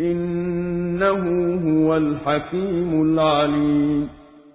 إنه هو الحكيم العليم.